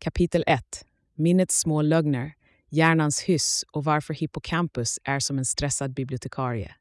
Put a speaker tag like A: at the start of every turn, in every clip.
A: Kapitel 1. Minnets små lögner, hjärnans hyss och varför hippocampus är som en stressad bibliotekarie.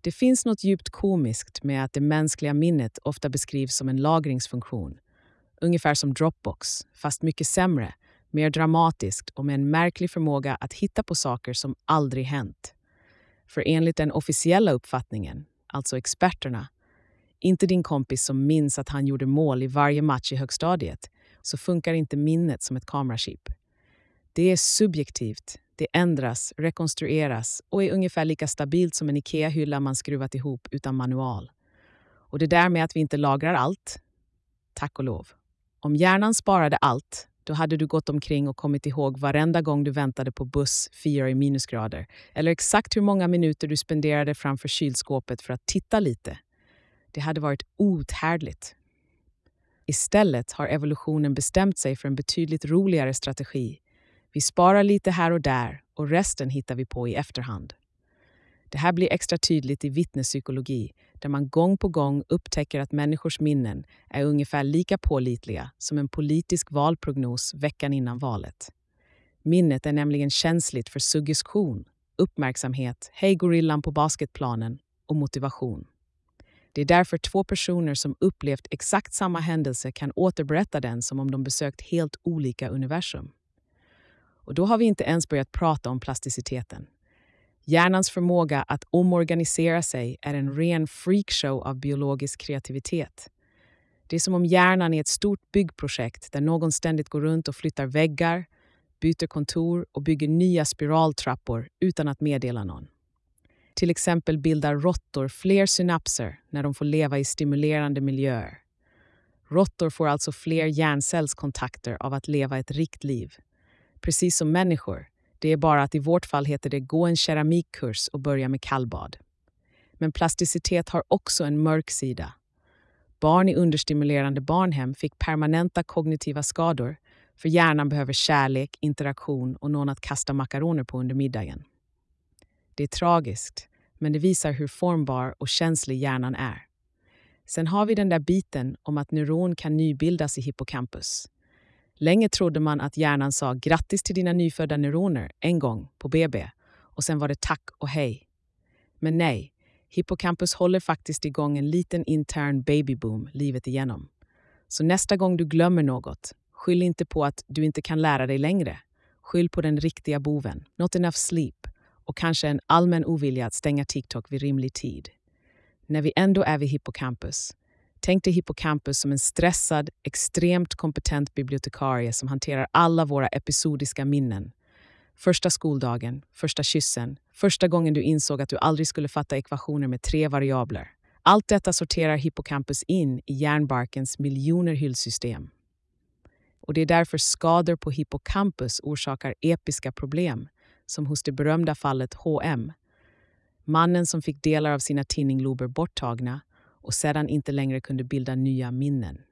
A: Det finns något djupt komiskt med att det mänskliga minnet ofta beskrivs som en lagringsfunktion. Ungefär som Dropbox, fast mycket sämre, mer dramatiskt och med en märklig förmåga att hitta på saker som aldrig hänt. För enligt den officiella uppfattningen, alltså experterna, inte din kompis som minns att han gjorde mål i varje match i högstadiet, så funkar inte minnet som ett kamerachip. Det är subjektivt, det ändras, rekonstrueras och är ungefär lika stabilt som en IKEA-hylla man skruvat ihop utan manual. Och det där med att vi inte lagrar allt, tack och lov. Om hjärnan sparade allt, då hade du gått omkring och kommit ihåg varenda gång du väntade på buss fyra i minusgrader eller exakt hur många minuter du spenderade framför kylskåpet för att titta lite. Det hade varit outhärdligt. Istället har evolutionen bestämt sig för en betydligt roligare strategi. Vi sparar lite här och där och resten hittar vi på i efterhand. Det här blir extra tydligt i vittnespsykologi där man gång på gång upptäcker att människors minnen är ungefär lika pålitliga som en politisk valprognos veckan innan valet. Minnet är nämligen känsligt för suggestion, uppmärksamhet, hej gorillan på basketplanen och motivation. Det är därför två personer som upplevt exakt samma händelse kan återberätta den som om de besökt helt olika universum. Och då har vi inte ens börjat prata om plasticiteten. Hjärnans förmåga att omorganisera sig är en ren freakshow av biologisk kreativitet. Det är som om hjärnan är ett stort byggprojekt där någon ständigt går runt och flyttar väggar, byter kontor och bygger nya spiraltrappor utan att meddela någon. Till exempel bildar råttor fler synapser när de får leva i stimulerande miljöer. Råttor får alltså fler hjärncellskontakter av att leva ett rikt liv. Precis som människor, det är bara att i vårt fall heter det gå en keramikkurs och börja med kallbad. Men plasticitet har också en mörk sida. Barn i understimulerande barnhem fick permanenta kognitiva skador för hjärnan behöver kärlek, interaktion och någon att kasta makaroner på under middagen. Det är tragiskt, men det visar hur formbar och känslig hjärnan är. Sen har vi den där biten om att neuron kan nybildas i hippocampus. Länge trodde man att hjärnan sa grattis till dina nyfödda neuroner en gång på BB och sen var det tack och hej. Men nej, hippocampus håller faktiskt igång en liten intern babyboom livet igenom. Så nästa gång du glömmer något, skyll inte på att du inte kan lära dig längre. Skyll på den riktiga boven, not enough sleep och kanske en allmän ovilja att stänga TikTok vid rimlig tid. När vi ändå är vid hippocampus, tänk dig hippocampus som en stressad, extremt kompetent bibliotekarie som hanterar alla våra episodiska minnen. Första skoldagen, första kyssen, första gången du insåg att du aldrig skulle fatta ekvationer med tre variabler. Allt detta sorterar hippocampus in i hjärnbarkens miljoner hyllsystem. Och det är därför skador på hippocampus orsakar episka problem som hos det berömda fallet HM. Mannen som fick delar av sina tinninglober borttagna och sedan inte längre kunde bilda nya minnen.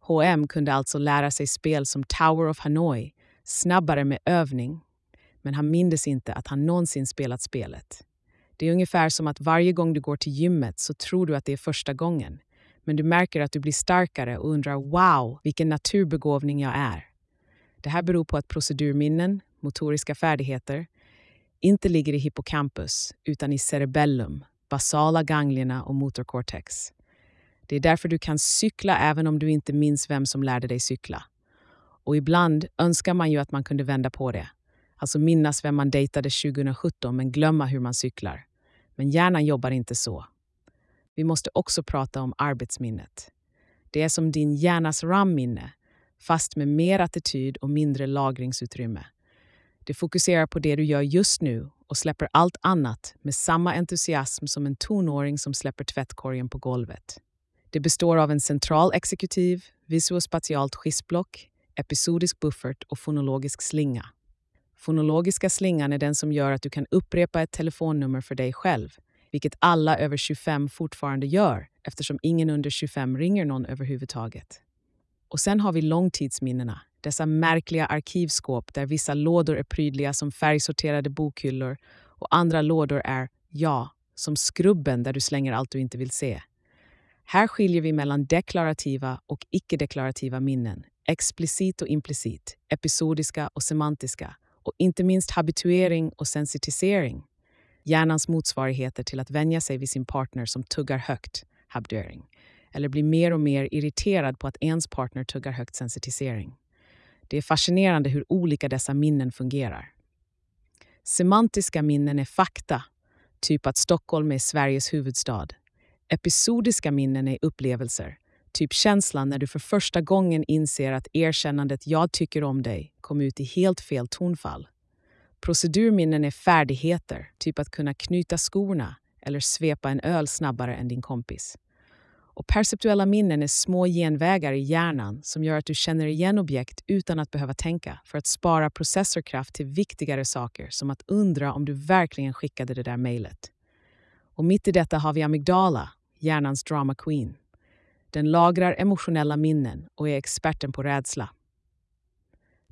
A: HM kunde alltså lära sig spel som Tower of Hanoi snabbare med övning, men han mindes inte att han någonsin spelat spelet. Det är ungefär som att varje gång du går till gymmet så tror du att det är första gången, men du märker att du blir starkare och undrar wow, vilken naturbegåvning jag är. Det här beror på att procedurminnen, motoriska färdigheter, inte ligger i hippocampus utan i cerebellum, basala ganglierna och motorcortex. Det är därför du kan cykla även om du inte minns vem som lärde dig cykla. Och ibland önskar man ju att man kunde vända på det. Alltså minnas vem man dejtade 2017 men glömma hur man cyklar. Men hjärnan jobbar inte så. Vi måste också prata om arbetsminnet. Det är som din hjärnas RAM-minne, fast med mer attityd och mindre lagringsutrymme. Det fokuserar på det du gör just nu och släpper allt annat med samma entusiasm som en tonåring som släpper tvättkorgen på golvet. Det består av en central exekutiv, visuospatialt skissblock, episodisk buffert och fonologisk slinga. Fonologiska slingan är den som gör att du kan upprepa ett telefonnummer för dig själv, vilket alla över 25 fortfarande gör eftersom ingen under 25 ringer någon överhuvudtaget. Och sen har vi långtidsminnena, dessa märkliga arkivskåp där vissa lådor är prydliga som färgsorterade bokhyllor och andra lådor är, ja, som skrubben där du slänger allt du inte vill se. Här skiljer vi mellan deklarativa och icke-deklarativa minnen, explicit och implicit, episodiska och semantiska och inte minst habituering och sensitisering. Hjärnans motsvarigheter till att vänja sig vid sin partner som tuggar högt, habituering, eller blir mer och mer irriterad på att ens partner tuggar högt, sensitisering. Det är fascinerande hur olika dessa minnen fungerar. Semantiska minnen är fakta, typ att Stockholm är Sveriges huvudstad. Episodiska minnen är upplevelser, typ känslan när du för första gången inser att erkännandet “jag tycker om dig” kom ut i helt fel tonfall. Procedurminnen är färdigheter, typ att kunna knyta skorna eller svepa en öl snabbare än din kompis. Och perceptuella minnen är små genvägar i hjärnan som gör att du känner igen objekt utan att behöva tänka för att spara processorkraft till viktigare saker som att undra om du verkligen skickade det där mejlet. Och mitt i detta har vi amygdala, hjärnans drama queen. Den lagrar emotionella minnen och är experten på rädsla.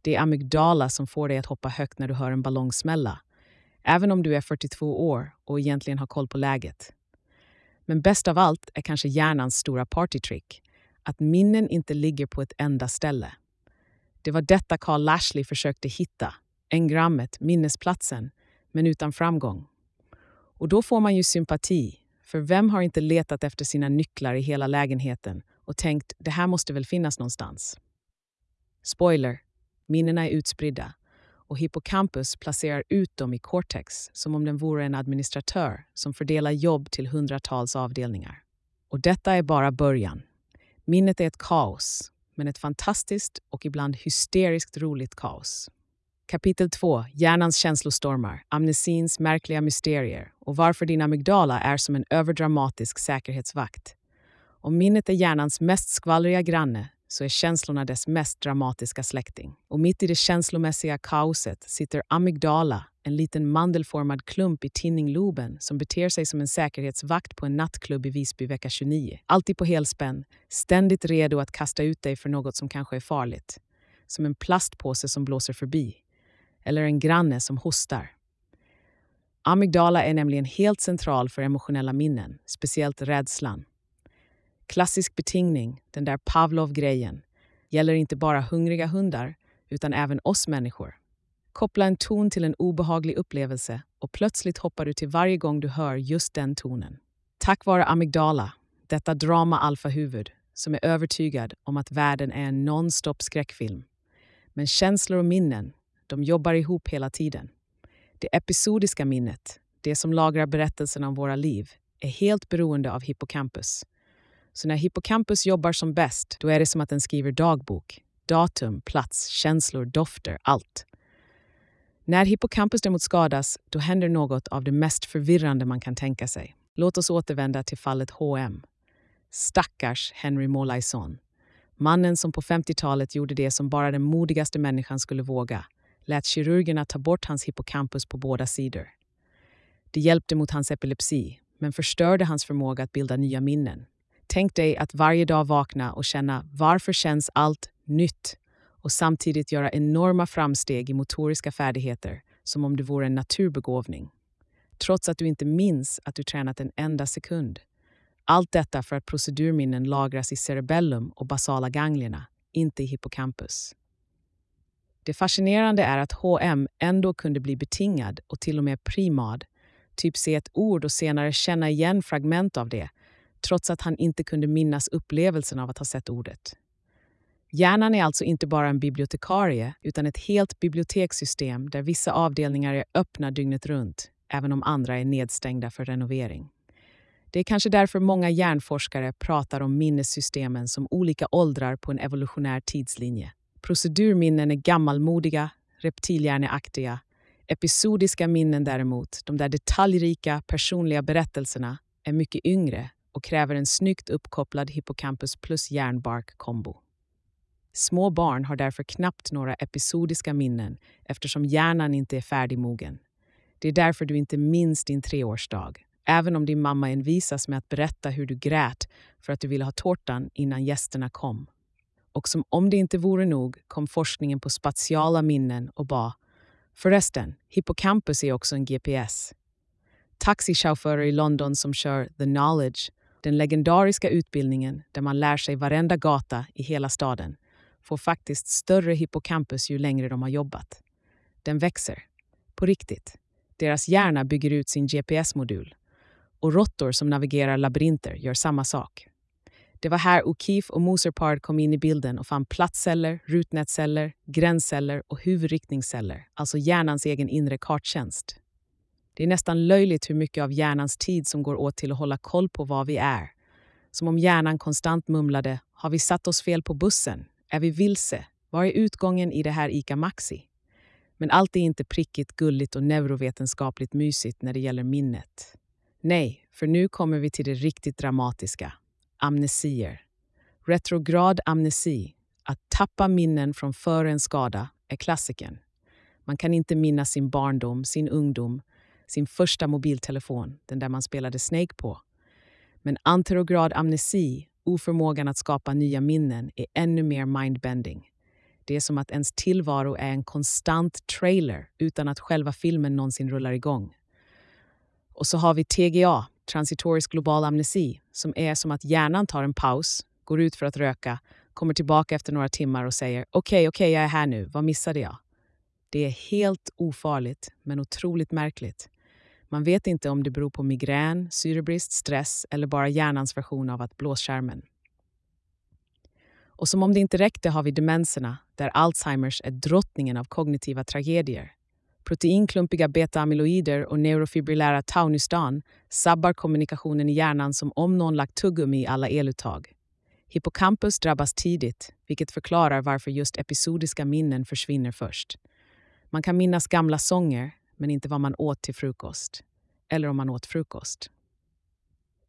A: Det är amygdala som får dig att hoppa högt när du hör en ballong smälla, även om du är 42 år och egentligen har koll på läget. Men bäst av allt är kanske hjärnans stora partytrick, att minnen inte ligger på ett enda ställe. Det var detta Carl Lashley försökte hitta, engrammet, minnesplatsen, men utan framgång. Och då får man ju sympati, för vem har inte letat efter sina nycklar i hela lägenheten och tänkt det här måste väl finnas någonstans? Spoiler, minnena är utspridda och hippocampus placerar ut dem i cortex som om den vore en administratör som fördelar jobb till hundratals avdelningar. Och detta är bara början. Minnet är ett kaos, men ett fantastiskt och ibland hysteriskt roligt kaos. Kapitel 2. Hjärnans känslostormar, amnesins märkliga mysterier och varför din amygdala är som en överdramatisk säkerhetsvakt. Om minnet är hjärnans mest skvallriga granne så är känslorna dess mest dramatiska släkting. Och mitt i det känslomässiga kaoset sitter amygdala, en liten mandelformad klump i tinningloben som beter sig som en säkerhetsvakt på en nattklubb i Visby vecka 29. Alltid på helspänn, ständigt redo att kasta ut dig för något som kanske är farligt. Som en plastpåse som blåser förbi. Eller en granne som hostar. Amygdala är nämligen helt central för emotionella minnen, speciellt rädslan. Klassisk betingning, den där Pavlov-grejen, gäller inte bara hungriga hundar utan även oss människor. Koppla en ton till en obehaglig upplevelse och plötsligt hoppar du till varje gång du hör just den tonen. Tack vare amygdala, detta drama alfahuvud, som är övertygad om att världen är en non-stop skräckfilm. Men känslor och minnen, de jobbar ihop hela tiden. Det episodiska minnet, det som lagrar berättelsen om våra liv, är helt beroende av hippocampus. Så när hippocampus jobbar som bäst, då är det som att den skriver dagbok. Datum, plats, känslor, dofter, allt. När hippocampus däremot skadas, då händer något av det mest förvirrande man kan tänka sig. Låt oss återvända till fallet HM. Stackars Henry Molaison. Mannen som på 50-talet gjorde det som bara den modigaste människan skulle våga. Lät kirurgerna ta bort hans hippocampus på båda sidor. Det hjälpte mot hans epilepsi, men förstörde hans förmåga att bilda nya minnen. Tänk dig att varje dag vakna och känna varför känns allt nytt och samtidigt göra enorma framsteg i motoriska färdigheter som om du vore en naturbegåvning. Trots att du inte minns att du tränat en enda sekund. Allt detta för att procedurminnen lagras i cerebellum och basala ganglierna, inte i hippocampus. Det fascinerande är att HM ändå kunde bli betingad och till och med primad, typ se ett ord och senare känna igen fragment av det, trots att han inte kunde minnas upplevelsen av att ha sett ordet. Hjärnan är alltså inte bara en bibliotekarie utan ett helt bibliotekssystem där vissa avdelningar är öppna dygnet runt, även om andra är nedstängda för renovering. Det är kanske därför många hjärnforskare pratar om minnessystemen som olika åldrar på en evolutionär tidslinje. Procedurminnen är gammalmodiga, reptilhjärneaktiga. Episodiska minnen däremot, de där detaljrika personliga berättelserna, är mycket yngre och kräver en snyggt uppkopplad hippocampus plus hjärnbark-kombo. Små barn har därför knappt några episodiska minnen eftersom hjärnan inte är färdigmogen. Det är därför du inte minns din treårsdag, även om din mamma envisas med att berätta hur du grät för att du ville ha tårtan innan gästerna kom. Och som om det inte vore nog kom forskningen på spatiala minnen och bad Förresten, hippocampus är också en GPS. Taxichaufförer i London som kör The Knowledge, den legendariska utbildningen där man lär sig varenda gata i hela staden, får faktiskt större hippocampus ju längre de har jobbat. Den växer. På riktigt. Deras hjärna bygger ut sin GPS-modul. Och råttor som navigerar labyrinter gör samma sak. Det var här O'Keefe och Moserpard kom in i bilden och fann platsceller, rutnätceller, gränsceller och huvudriktningsceller, alltså hjärnans egen inre karttjänst. Det är nästan löjligt hur mycket av hjärnans tid som går åt till att hålla koll på vad vi är. Som om hjärnan konstant mumlade “Har vi satt oss fel på bussen? Är vi vilse? Var är utgången i det här ICA Maxi?” Men allt är inte prickigt, gulligt och neurovetenskapligt mysigt när det gäller minnet. Nej, för nu kommer vi till det riktigt dramatiska. Amnesier. Retrograd amnesi, att tappa minnen från före en skada, är klassikern. Man kan inte minnas sin barndom, sin ungdom, sin första mobiltelefon, den där man spelade Snake på. Men anterograd amnesi, oförmågan att skapa nya minnen, är ännu mer mindbending. Det är som att ens tillvaro är en konstant trailer utan att själva filmen någonsin rullar igång. Och så har vi TGA, transitorisk global amnesi, som är som att hjärnan tar en paus, går ut för att röka, kommer tillbaka efter några timmar och säger okej, okay, okej, okay, jag är här nu, vad missade jag? Det är helt ofarligt, men otroligt märkligt. Man vet inte om det beror på migrän, syrebrist, stress eller bara hjärnans version av att blåskärmen. Och som om det inte räckte har vi demenserna, där Alzheimers är drottningen av kognitiva tragedier. Proteinklumpiga beta-amyloider och neurofibrillära taunustan sabbar kommunikationen i hjärnan som om någon lagt tuggummi i alla eluttag. Hippocampus drabbas tidigt, vilket förklarar varför just episodiska minnen försvinner först. Man kan minnas gamla sånger, men inte vad man åt till frukost. Eller om man åt frukost.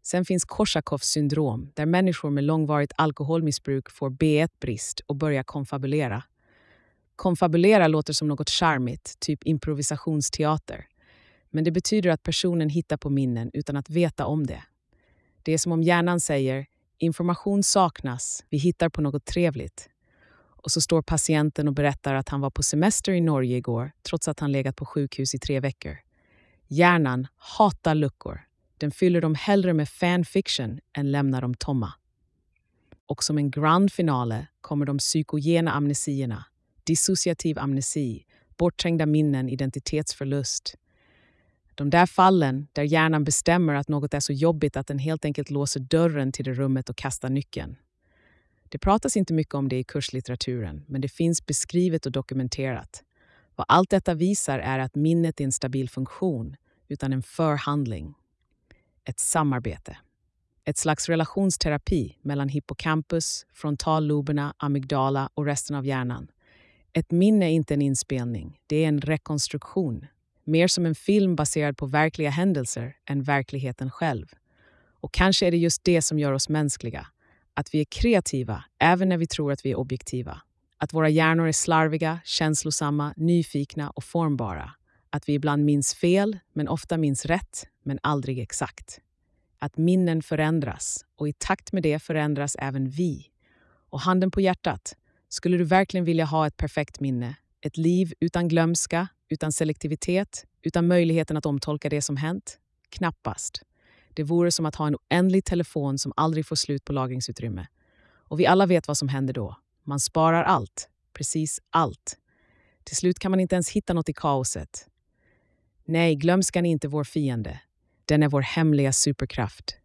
A: Sen finns Korsakoffs syndrom, där människor med långvarigt alkoholmissbruk får B1-brist och börjar konfabulera. Konfabulera låter som något charmigt, typ improvisationsteater. Men det betyder att personen hittar på minnen utan att veta om det. Det är som om hjärnan säger “information saknas, vi hittar på något trevligt” och så står patienten och berättar att han var på semester i Norge igår trots att han legat på sjukhus i tre veckor. Hjärnan hatar luckor. Den fyller dem hellre med fanfiction än lämnar dem tomma. Och som en grand finale kommer de psykogena amnesierna, dissociativ amnesi, bortträngda minnen, identitetsförlust. De där fallen där hjärnan bestämmer att något är så jobbigt att den helt enkelt låser dörren till det rummet och kastar nyckeln. Det pratas inte mycket om det i kurslitteraturen, men det finns beskrivet och dokumenterat. Vad allt detta visar är att minnet är en stabil funktion, utan en förhandling. Ett samarbete. Ett slags relationsterapi mellan hippocampus, frontalloberna, amygdala och resten av hjärnan. Ett minne är inte en inspelning, det är en rekonstruktion. Mer som en film baserad på verkliga händelser än verkligheten själv. Och kanske är det just det som gör oss mänskliga att vi är kreativa även när vi tror att vi är objektiva. Att våra hjärnor är slarviga, känslosamma, nyfikna och formbara. Att vi ibland minns fel, men ofta minns rätt, men aldrig exakt. Att minnen förändras och i takt med det förändras även vi. Och handen på hjärtat, skulle du verkligen vilja ha ett perfekt minne? Ett liv utan glömska, utan selektivitet, utan möjligheten att omtolka det som hänt? Knappast. Det vore som att ha en oändlig telefon som aldrig får slut på lagringsutrymme. Och vi alla vet vad som händer då. Man sparar allt. Precis allt. Till slut kan man inte ens hitta något i kaoset. Nej, glömskan är inte vår fiende. Den är vår hemliga superkraft.